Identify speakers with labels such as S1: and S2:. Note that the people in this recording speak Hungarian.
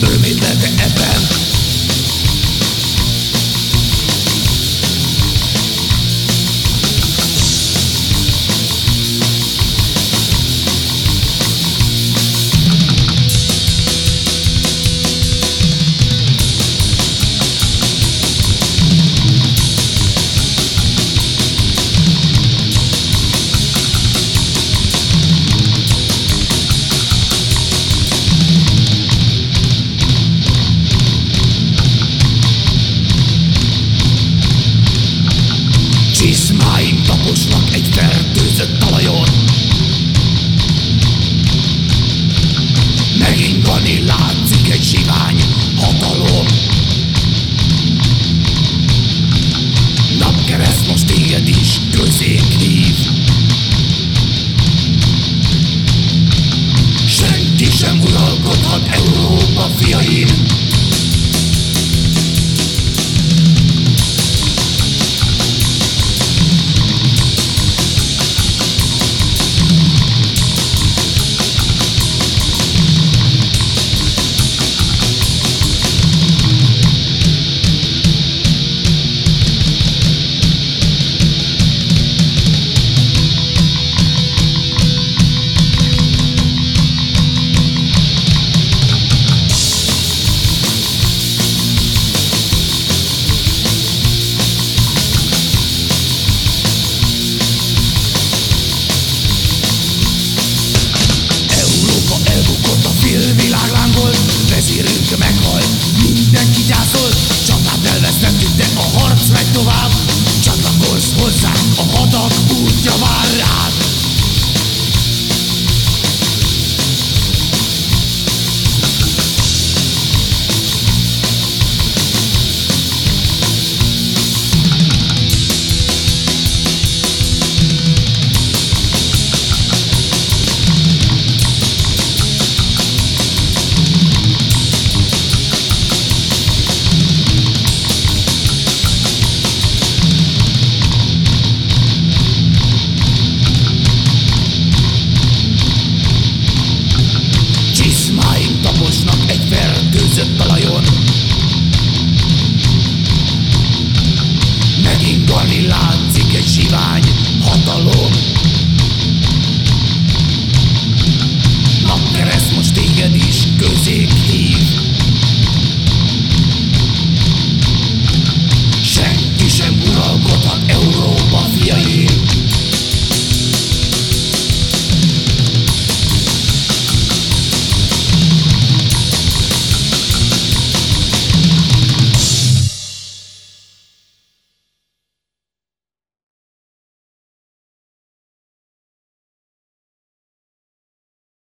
S1: lelte ebben Csizmáim taposnak egy fertőzött talajon. Megingani látszik egy sivány hatalom. Napkereszt most téged is közénk hív. Senki sem uralkodhat Európa fiain mindenki gyászol Csatát elvesztettük, de a harc megy tovább. Csatlakozz hozzánk, a hadak útja vár sivány hatalom. Napkereszt most téged is közék hív